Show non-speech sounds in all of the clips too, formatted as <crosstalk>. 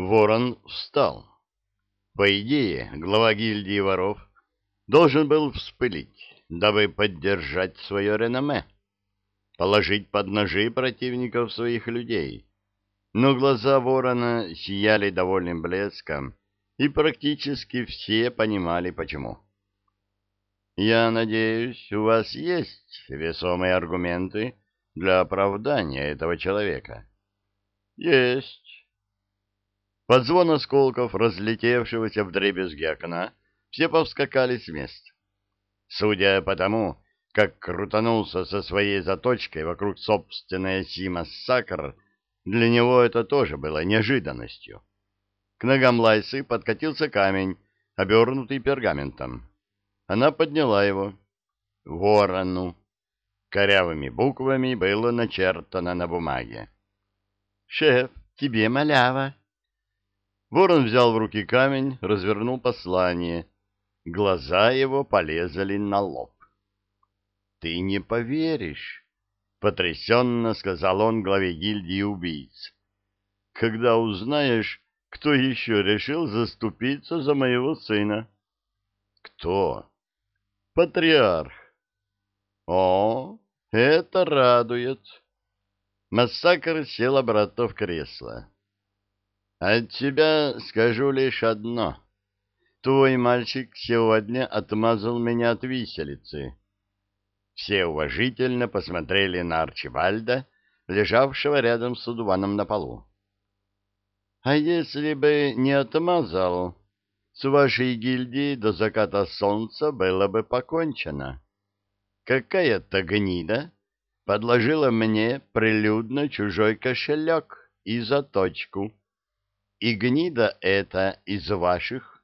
Ворон встал. По идее, глава гильдии воров должен был вспылить, дабы поддержать свое реноме, положить под ножи противников своих людей. Но глаза ворона сияли довольным блеском, и практически все понимали, почему. «Я надеюсь, у вас есть весомые аргументы для оправдания этого человека?» «Есть». Под звон осколков, разлетевшегося в дребезги окна, все повскакали с мест. Судя по тому, как крутанулся со своей заточкой вокруг собственной оси массакр, для него это тоже было неожиданностью. К ногам Лайсы подкатился камень, обернутый пергаментом. Она подняла его. «Ворону». Корявыми буквами было начертано на бумаге. «Шеф, тебе малява». Ворон взял в руки камень, развернул послание. Глаза его полезли на лоб. «Ты не поверишь», — потрясенно сказал он главе гильдии убийц. «Когда узнаешь, кто еще решил заступиться за моего сына?» «Кто?» «Патриарх». «О, это радует». Массакр сел обратно в кресло. От тебя скажу лишь одно. Твой мальчик сегодня отмазал меня от виселицы. Все уважительно посмотрели на Арчибальда, лежавшего рядом с Удуваном на полу. А если бы не отмазал, с вашей гильдией до заката солнца было бы покончено. Какая-то гнида подложила мне прилюдно чужой кошелек и заточку и гнида это из ваших?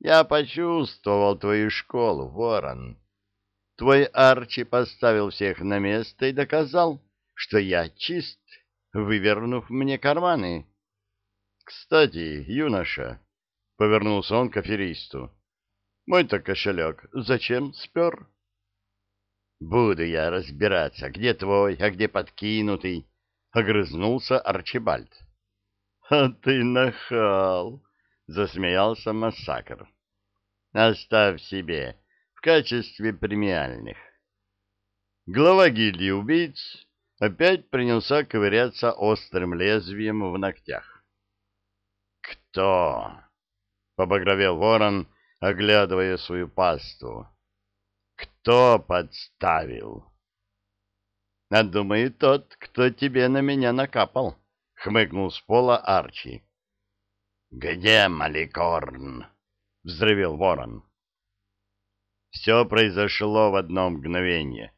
Я почувствовал твою школу, ворон. Твой Арчи поставил всех на место и доказал, что я чист, вывернув мне карманы. Кстати, юноша, — повернулся он к аферисту, — мой-то кошелек зачем спер? Буду я разбираться, где твой, а где подкинутый, — огрызнулся Арчибальд. <laughs> «А ты нахал!» — засмеялся Массакр. «Оставь себе в качестве премиальных». Глава гильдии убийц опять принялся ковыряться острым лезвием в ногтях. «Кто?» — побагровел ворон, оглядывая свою пасту. «Кто подставил?» «А думаю, тот, кто тебе на меня накапал» хмыкнул с пола Арчи. «Где Маликорн?» — взрывел ворон. Все произошло в одно мгновение.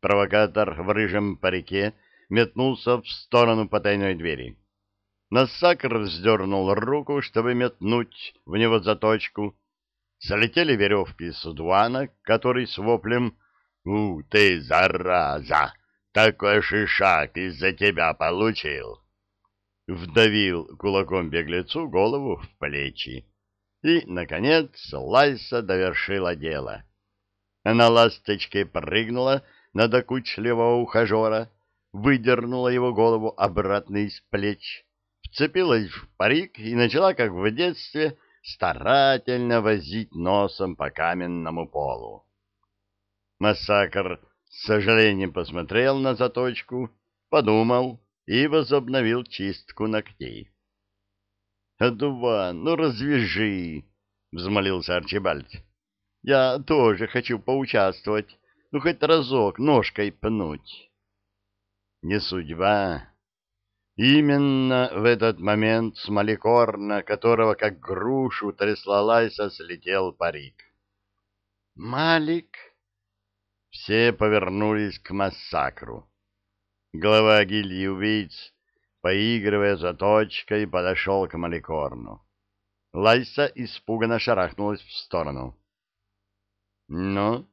Провокатор в рыжем парике метнулся в сторону потайной двери. Нассакр вздернул руку, чтобы метнуть в него заточку. Залетели веревки с удвана, который с воплем «У, ты, зараза! Такой шишак из-за тебя получил!» Вдавил кулаком беглецу голову в плечи. И, наконец, Лайса довершила дело. Она ласточкой прыгнула на докучливого ухажера, выдернула его голову обратно из плеч, вцепилась в парик и начала, как в детстве, старательно возить носом по каменному полу. Массакр с сожалением посмотрел на заточку, подумал и возобновил чистку ногтей. — Адуван, ну развяжи! — взмолился Арчибальд. — Я тоже хочу поучаствовать, ну хоть разок ножкой пнуть. — Не судьба. Именно в этот момент с маликорна, которого как грушу трясла Лайса, слетел парик. — Малик! Все повернулись к массакру. Глава гильдии убийц, поигрывая заточкой, подошел к Маликорну. Лайса испуганно шарахнулась в сторону. — Ну,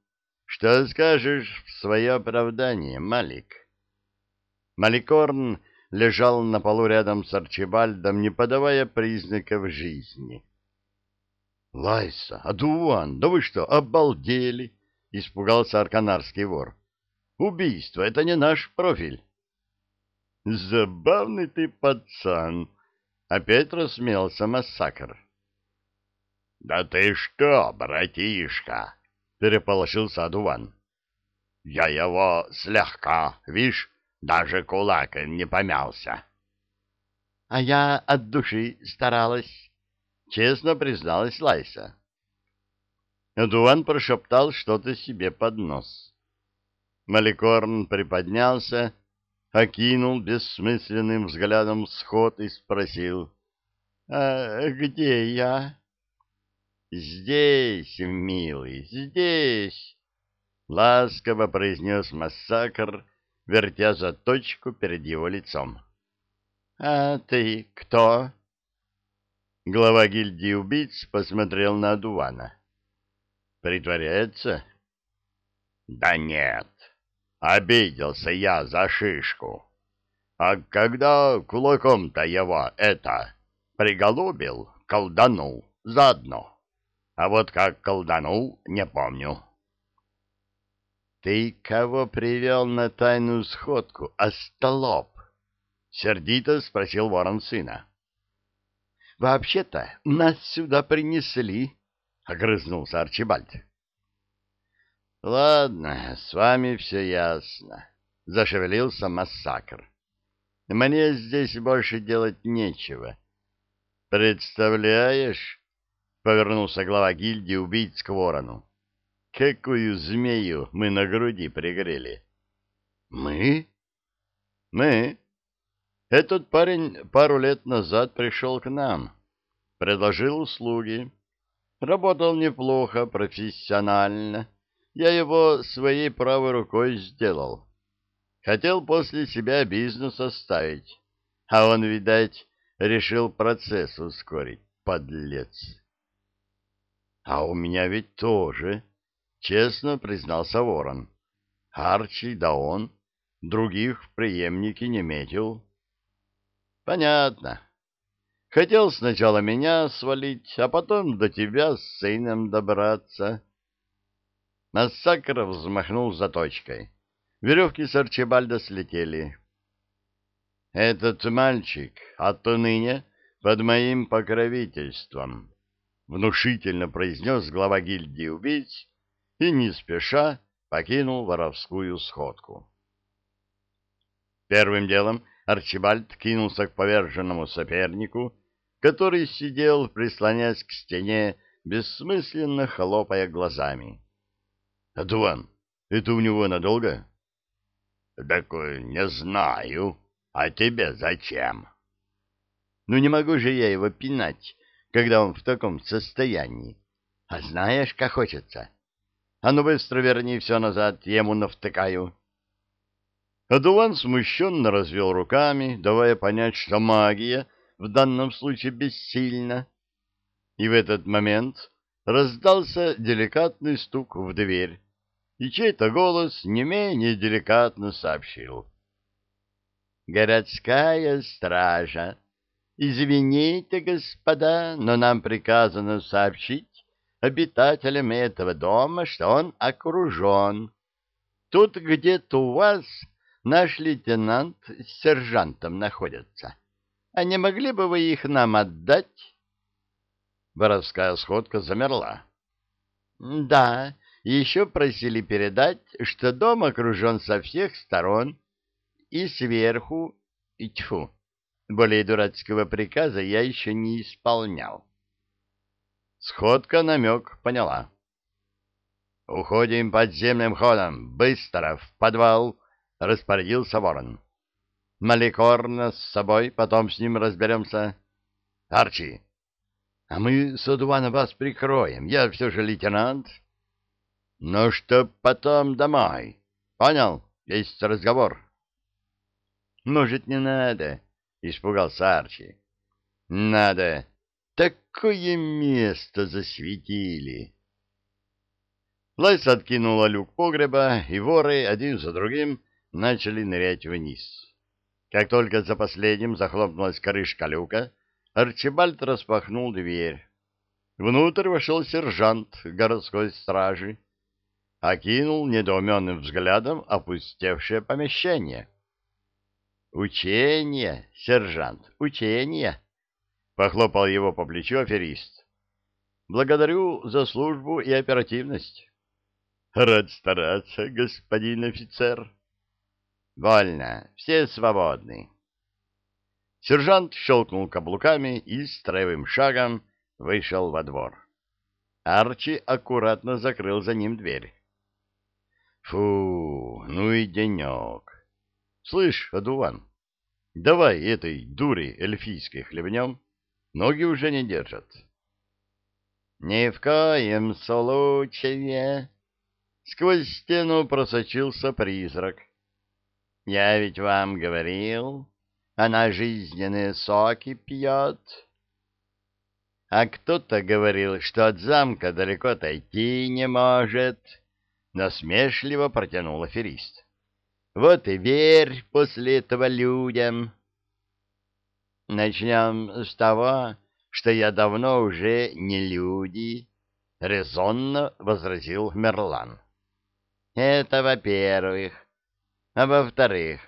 что скажешь в свое оправдание, Малик? Маликорн лежал на полу рядом с Арчибальдом, не подавая признаков жизни. — Лайса, Адуан, да вы что, обалдели? — испугался арканарский вор. — Убийство — это не наш профиль. Забавный ты пацан, Опять рассмеялся массакр. — Да ты что, братишка? — переполошился одуван. — Я его слегка, видишь, даже кулак не помялся. — А я от души старалась, — честно призналась Лайса. Адуан прошептал что-то себе под нос. Маликорн приподнялся, окинул бессмысленным взглядом сход и спросил. — А где я? — Здесь, милый, здесь, — ласково произнес массакр, вертя заточку перед его лицом. — А ты кто? Глава гильдии убийц посмотрел на Адувана. — Притворяется? — Да нет, обиделся я за шишку. А когда кулаком-то его это приголубил, колданул заодно. А вот как колданул, не помню. «Ты кого привел на тайную сходку, остолоп?» — сердито спросил ворон сына. «Вообще-то нас сюда принесли», — огрызнулся Арчибальд. «Ладно, с вами все ясно», — зашевелился массакр. «Мне здесь больше делать нечего». «Представляешь?» — повернулся глава гильдии убийц к ворону. Какую змею мы на груди пригрели? Мы? Мы. Этот парень пару лет назад пришел к нам, предложил услуги. Работал неплохо, профессионально. Я его своей правой рукой сделал. Хотел после себя бизнес оставить, а он, видать, решил процесс ускорить, подлец. А у меня ведь тоже честно признался ворон. Арчи, да он, других в преемнике не метил. Понятно. Хотел сначала меня свалить, а потом до тебя с сыном добраться. Массакр взмахнул заточкой. Веревки с Арчибальда слетели. Этот мальчик отныне под моим покровительством, внушительно произнес глава гильдии убийц, и не спеша покинул воровскую сходку. Первым делом Арчибальд кинулся к поверженному сопернику, который сидел, прислонясь к стене, бессмысленно хлопая глазами. — Адуан, это у него надолго? — Так не знаю. А тебе зачем? — Ну не могу же я его пинать, когда он в таком состоянии. А знаешь, как хочется? А ну быстро верни все назад, ему навтыкаю. Адуван смущенно развел руками, давая понять, что магия в данном случае бессильна. И в этот момент раздался деликатный стук в дверь, и чей-то голос не менее деликатно сообщил. «Городская стража, извините, господа, но нам приказано сообщить, обитателям этого дома, что он окружен. Тут где-то у вас наш лейтенант с сержантом находятся. А не могли бы вы их нам отдать? Боровская сходка замерла. — Да, еще просили передать, что дом окружен со всех сторон и сверху, и тьфу, более дурацкого приказа я еще не исполнял. Сходка намек поняла. «Уходим подземным ходом! Быстро! В подвал!» — распорядился ворон. «Маликорна с собой, потом с ним разберемся. Арчи!» «А мы с Одувана вас прикроем, я все же лейтенант». «Ну, что потом домой. Понял? Есть разговор». «Может, не надо?» — испугался Арчи. «Надо!» Такое место засветили! Лайс откинула люк погреба, и воры один за другим начали нырять вниз. Как только за последним захлопнулась крышка люка, Арчибальд распахнул дверь. Внутрь вошел сержант городской стражи, окинул недоуменным взглядом опустевшее помещение. «Учение, сержант, учение!» — похлопал его по плечу аферист. «Благодарю за службу и оперативность». «Рад стараться, господин офицер». «Вольно, все свободны». Сержант щелкнул каблуками и строевым шагом вышел во двор. Арчи аккуратно закрыл за ним дверь. Фу, ну и денек. Слышь, одуван, давай этой дури эльфийской хлебнем. Ноги уже не держат. Ни в коем случае. Сквозь стену просочился призрак. Я ведь вам говорил, она жизненные соки пьет. А кто-то говорил, что от замка далеко отойти не может насмешливо протянул аферист. Вот и верь после этого людям. Начнем с того, что я давно уже не люди, резонно возразил Мерлан. Это во-первых. А во-вторых,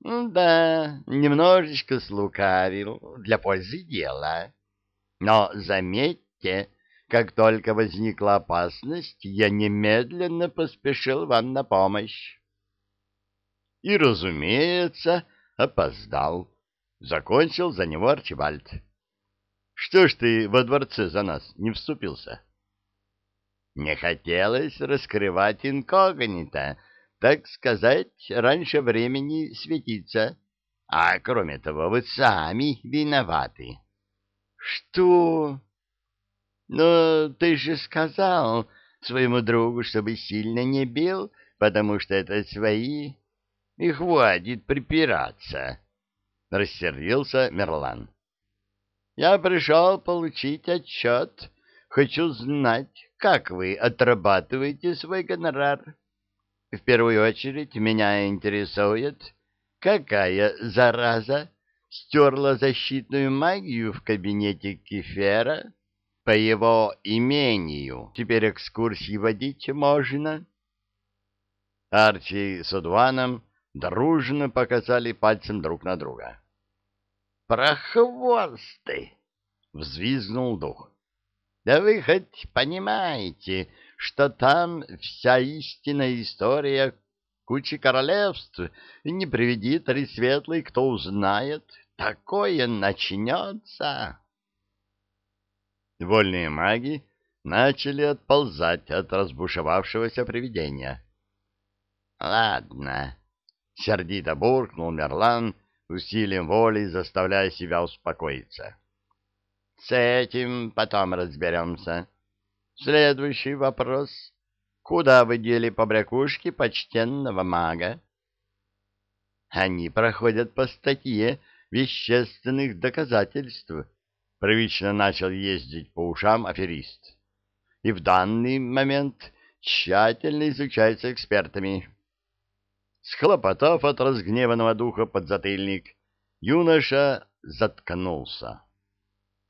ну да, немножечко слукавил для пользы дела. Но заметьте, как только возникла опасность, я немедленно поспешил вам на помощь. И, разумеется, опоздал. Закончил за него Арчибальд. Что ж ты во дворце за нас не вступился? Не хотелось раскрывать инкогнито, так сказать, раньше времени светиться. А кроме того, вы сами виноваты. Что? Но ты же сказал своему другу, чтобы сильно не бил, потому что это свои. И хватит припираться, — рассердился Мерлан. Я пришел получить отчет. Хочу знать, как вы отрабатываете свой гонорар. В первую очередь меня интересует, какая зараза стерла защитную магию в кабинете Кефера по его имению теперь экскурсии водить можно. Арчи с Удваном дружно показали пальцем друг на друга. «Прохвосты!» — взвизгнул дух. «Да вы хоть понимаете, что там вся истинная история кучи королевств, не приведи три светлый, кто узнает, такое начнется!» Вольные маги начали отползать от разбушевавшегося привидения. «Ладно», — сердито буркнул Мерлан, усилием воли заставляя себя успокоиться. «С этим потом разберемся. Следующий вопрос. Куда вы дели побрякушки почтенного мага?» «Они проходят по статье вещественных доказательств», Привычно начал ездить по ушам аферист. И в данный момент тщательно изучается экспертами. Схлопотав от разгневанного духа подзатыльник, юноша заткнулся.